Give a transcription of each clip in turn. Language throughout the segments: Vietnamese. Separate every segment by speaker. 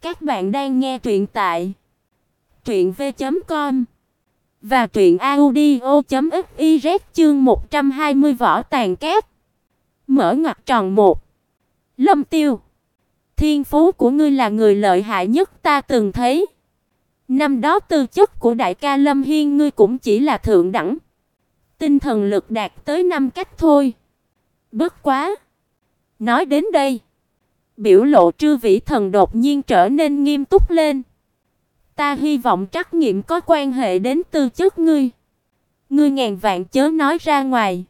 Speaker 1: Các bạn đang nghe truyện tại truyện v.com và truyện audio.fiz chương 120 võ tàn kép Mở ngoặc tròn một. Lâm Tiêu, thiên phú của ngươi là người lợi hại nhất ta từng thấy. Năm đó tư chất của đại ca Lâm Hiên ngươi cũng chỉ là thượng đẳng. Tinh thần lực đạt tới năm cách thôi. Bất quá. Nói đến đây, biểu lộ Trư Vĩ Thần đột nhiên trở nên nghiêm túc lên. Ta hy vọng trắc nghiệm có quan hệ đến tư chất ngươi. Ngươi ngàn vạn chớ nói ra ngoài.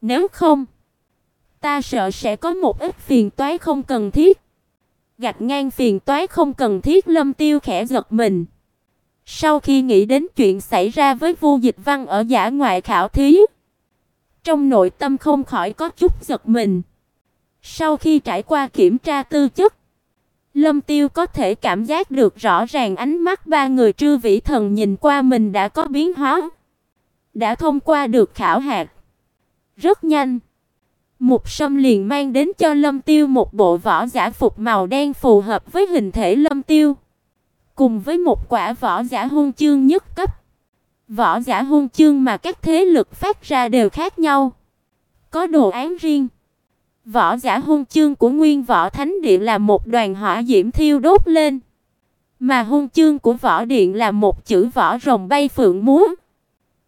Speaker 1: Nếu không, ta sợ sẽ có một ít phiền toái không cần thiết. Gạch ngang phiền toái không cần thiết Lâm Tiêu khẽ giật mình. Sau khi nghĩ đến chuyện xảy ra với Vu Dịch Văn ở giả ngoại khảo thí, trong nội tâm không khỏi có chút giật mình. Sau khi trải qua kiểm tra tư chất, Lâm Tiêu có thể cảm giác được rõ ràng ánh mắt ba người Trư Vĩ Thần nhìn qua mình đã có biến hóa, đã thông qua được khảo hạt. Rất nhanh, Mục Sâm liền mang đến cho Lâm Tiêu một bộ võ giả phục màu đen phù hợp với hình thể Lâm Tiêu, cùng với một quả võ giả hung chương nhất cấp. Võ giả hung chương mà các thế lực phát ra đều khác nhau, có đồ án riêng. Võ giả hung chương của Nguyên Võ Thánh Điện là một đoàn hỏa diễm thiêu đốt lên, mà hung chương của Võ Điện là một chữ võ rồng bay phượng múa.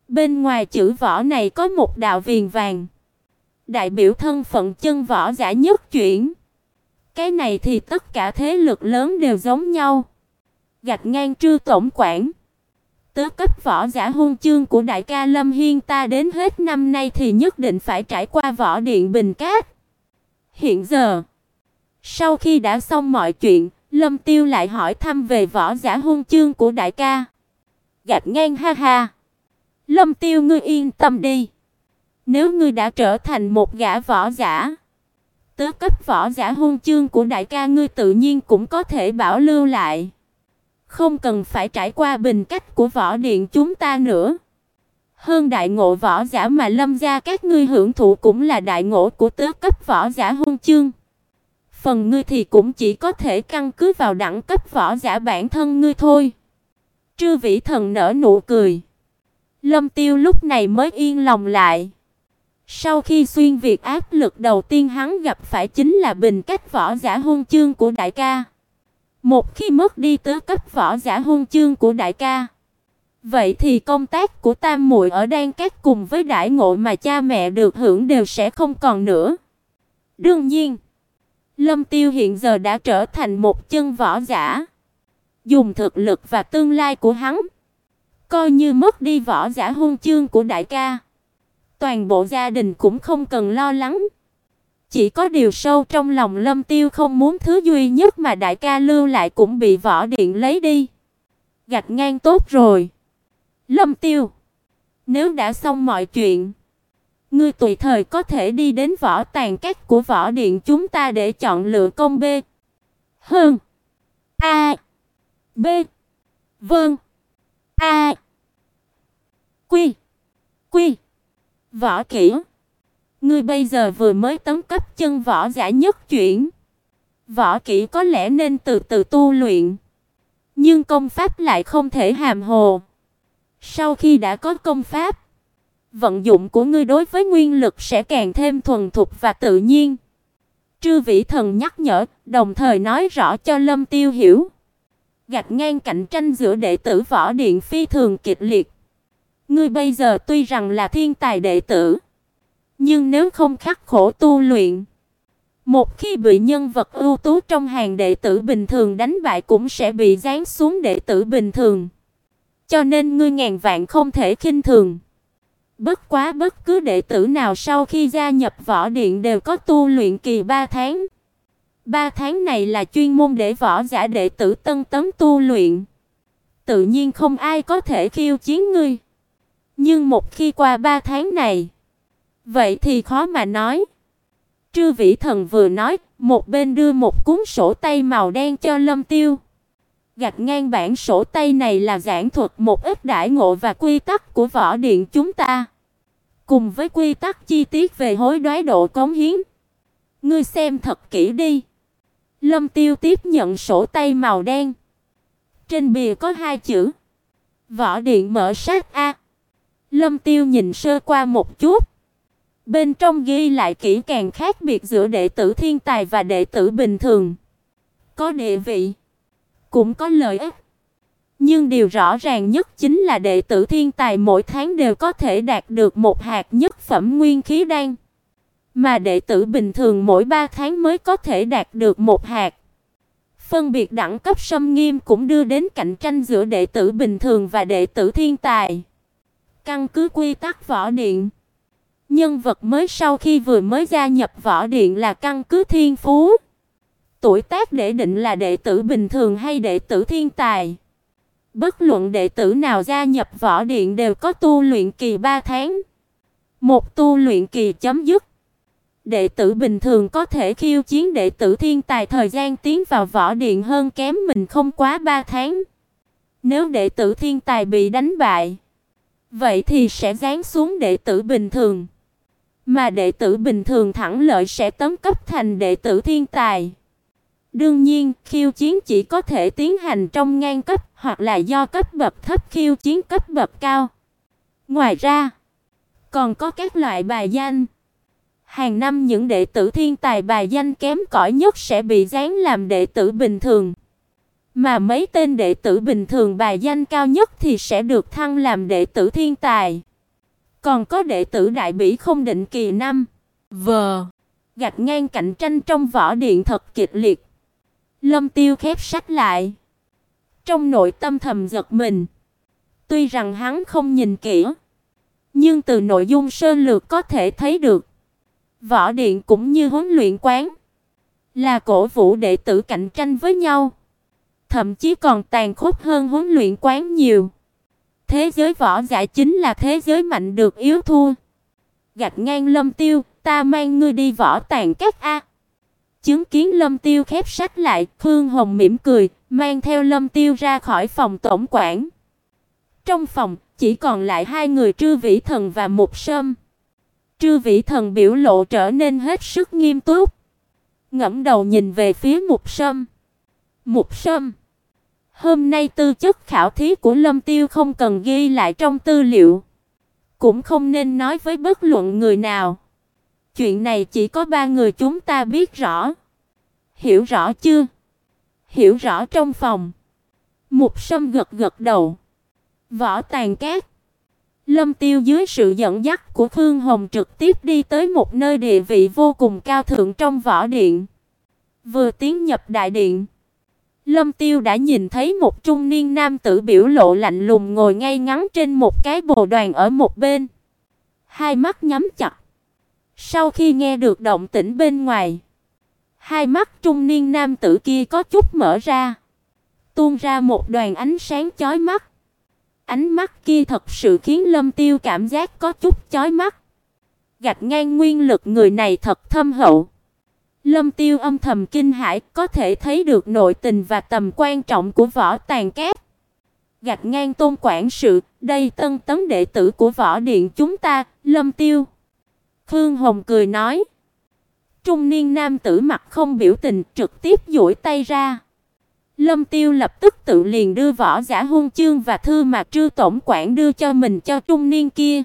Speaker 1: Bên ngoài chữ võ này có một đạo viền vàng, đại biểu thân phận chân võ giả nhất chuyển. Cái này thì tất cả thế lực lớn đều giống nhau. Gạch ngang trư tổng quản. Tứ cấp võ giả hung chương của đại ca Lâm Hiên ta đến hết năm nay thì nhất định phải trải qua võ điện bình cát. Hiện giờ, sau khi đã xong mọi chuyện, Lâm Tiêu lại hỏi thăm về võ giả hung chương của đại ca. Gạt ngang ha ha. Lâm Tiêu ngươi yên tâm đi. Nếu ngươi đã trở thành một gã võ giả, tứ cấp võ giả hung chương của đại ca ngươi tự nhiên cũng có thể bảo lưu lại. Không cần phải trải qua bình cách của võ điện chúng ta nữa. Hơn đại ngộ võ giả mà Lâm gia các ngươi hưởng thụ cũng là đại ngộ của tứ cấp võ giả hung chương. Phần ngươi thì cũng chỉ có thể căn cứ vào đẳng cấp võ giả bản thân ngươi thôi. Trư Vĩ Thần nở nụ cười. Lâm Tiêu lúc này mới yên lòng lại. Sau khi xuyên việc áp lực đầu tiên hắn gặp phải chính là bình cách võ giả hung chương của đại ca. Một khi mất đi tứ cấp võ giả hung chương của đại ca, Vậy thì công tác của Tam muội ở Đan Các cùng với đại ngộ mà cha mẹ được hưởng đều sẽ không còn nữa. Đương nhiên, Lâm Tiêu hiện giờ đã trở thành một chân võ giả. Dùng thực lực và tương lai của hắn, coi như mất đi võ giả hung chương của đại ca, toàn bộ gia đình cũng không cần lo lắng. Chỉ có điều sâu trong lòng Lâm Tiêu không muốn thứ duy nhất mà đại ca lưu lại cũng bị võ điện lấy đi. Gạch ngang tốt rồi. Lâm Tiêu, nếu đã xong mọi chuyện, ngươi tùy thời có thể đi đến võ tàng các của võ điện chúng ta để chọn lựa công B. Hơn. A. B. Vâng. A. Quy. Quy. Võ kỹ. Ngươi bây giờ vừa mới tấn cấp chân võ giả nhất chuyển. Võ kỹ có lẽ nên từ từ tu luyện, nhưng công pháp lại không thể hàm hồ. Sau khi đã có công pháp, vận dụng của ngươi đối với nguyên lực sẽ càng thêm thuần thục và tự nhiên. Trư Vĩ Thần nhắc nhở, đồng thời nói rõ cho Lâm Tiêu hiểu. Gạch ngang cạnh tranh giữa đệ tử võ điện phi thường kịch liệt. Ngươi bây giờ tuy rằng là thiên tài đệ tử, nhưng nếu không khắc khổ tu luyện, một khi bị nhân vật ưu tú trong hàng đệ tử bình thường đánh bại cũng sẽ bị giáng xuống đệ tử bình thường. Cho nên ngươi ngàn vạn không thể khinh thường. Bất quá bất cứ đệ tử nào sau khi gia nhập võ điện đều có tu luyện kỳ 3 tháng. 3 tháng này là chuyên môn để võ giả đệ tử tân tấm tu luyện. Tự nhiên không ai có thể khiêu chiến ngươi. Nhưng một khi qua 3 tháng này, vậy thì khó mà nói. Trư Vĩ Thần vừa nói, một bên đưa một cuốn sổ tay màu đen cho Lâm Tiêu. Gạch ngang bản sổ tay này là giảng thuật một ít đại ngộ và quy tắc của võ điện chúng ta, cùng với quy tắc chi tiết về hối đoái độ cống hiến. Ngươi xem thật kỹ đi. Lâm Tiêu tiếp nhận sổ tay màu đen. Trên bìa có hai chữ: Võ Điện mở sát a. Lâm Tiêu nhìn sơ qua một chút. Bên trong ghi lại kỹ càng khác biệt giữa đệ tử thiên tài và đệ tử bình thường. Có địa vị, cũng có lợi ích. Nhưng điều rõ ràng nhất chính là đệ tử thiên tài mỗi tháng đều có thể đạt được một hạt nhất phẩm nguyên khí đan, mà đệ tử bình thường mỗi 3 tháng mới có thể đạt được một hạt. Phân biệt đẳng cấp xâm nghiêm cũng đưa đến cạnh tranh giữa đệ tử bình thường và đệ tử thiên tài. Căn cứ quy tắc võ điện, nhân vật mới sau khi vừa mới gia nhập võ điện là căn cứ thiên phú, tuổi tác để định là đệ tử bình thường hay đệ tử thiên tài. Bất luận đệ tử nào gia nhập võ điện đều có tu luyện kỳ 3 tháng. Một tu luyện kỳ chấm dứt. Đệ tử bình thường có thể khiêu chiến đệ tử thiên tài thời gian tiến vào võ điện hơn kém mình không quá 3 tháng. Nếu đệ tử thiên tài bị đánh bại, vậy thì sẽ giáng xuống đệ tử bình thường. Mà đệ tử bình thường thẳng lợi sẽ tấn cấp thành đệ tử thiên tài. Đương nhiên, khiêu chiến chỉ có thể tiến hành trong ngang cấp hoặc là do cấp bậc thấp khiêu chiến cấp bậc cao. Ngoài ra, còn có các loại bài danh. Hàng năm những đệ tử thiên tài bài danh kém cỏi nhất sẽ bị giáng làm đệ tử bình thường. Mà mấy tên đệ tử bình thường bài danh cao nhất thì sẽ được thăng làm đệ tử thiên tài. Còn có đệ tử đại bỉ không định kỳ năm. Vờ. Gạch ngang cạnh tranh trong võ điện thật kịch liệt. Lâm Tiêu khép sách lại. Trong nội tâm thầm giật mình. Tuy rằng hắn không nhìn kỹ, nhưng từ nội dung sơ lược có thể thấy được, võ điện cũng như huấn luyện quán là cổ vũ đệ tử cạnh tranh với nhau, thậm chí còn tàn khốc hơn huấn luyện quán nhiều. Thế giới võ giả chính là thế giới mạnh được yếu thua. Gạch ngang Lâm Tiêu, ta mang ngươi đi võ tàn các a. Chứng kiến Lâm Tiêu khép sách lại, Phương Hồng mỉm cười, mang theo Lâm Tiêu ra khỏi phòng tổng quản. Trong phòng chỉ còn lại hai người Trư Vĩ Thần và Mục Sâm. Trư Vĩ Thần biểu lộ trở nên hết sức nghiêm túc, ngẩng đầu nhìn về phía Mục Sâm. Mục Sâm, hôm nay tư chất khảo thí của Lâm Tiêu không cần ghi lại trong tư liệu, cũng không nên nói với bất luận người nào. Chuyện này chỉ có ba người chúng ta biết rõ. Hiểu rõ chưa? Hiểu rõ trong phòng. Mục Sâm gật gật đầu. Võ Tàn Cát. Lâm Tiêu dưới sự dẫn dắt của Phương Hồng trực tiếp đi tới một nơi địa vị vô cùng cao thượng trong võ điện. Vừa tiến nhập đại điện, Lâm Tiêu đã nhìn thấy một trung niên nam tử biểu lộ lạnh lùng ngồi ngay ngắn trên một cái bồ đoàn ở một bên. Hai mắt nhắm chặt. Sau khi nghe được động tĩnh bên ngoài, hai mắt trung niên nam tử kia có chút mở ra, tuôn ra một đoàn ánh sáng chói mắt. Ánh mắt kia thật sự khiến Lâm Tiêu cảm giác có chút chói mắt. Gạch ngang nguyên lực người này thật thâm hậu. Lâm Tiêu âm thầm kinh hãi, có thể thấy được nội tình và tầm quan trọng của võ tàn kép. Gạch ngang tôn quản sự, đây tân tấn đệ tử của võ điện chúng ta, Lâm Tiêu. Khương Hồng cười nói. Trung niên nam tử mặt không biểu tình, trực tiếp duỗi tay ra. Lâm Tiêu lập tức tự liền đưa võ giả hung chương và thư mà trư tổng quản đưa cho mình cho trung niên kia.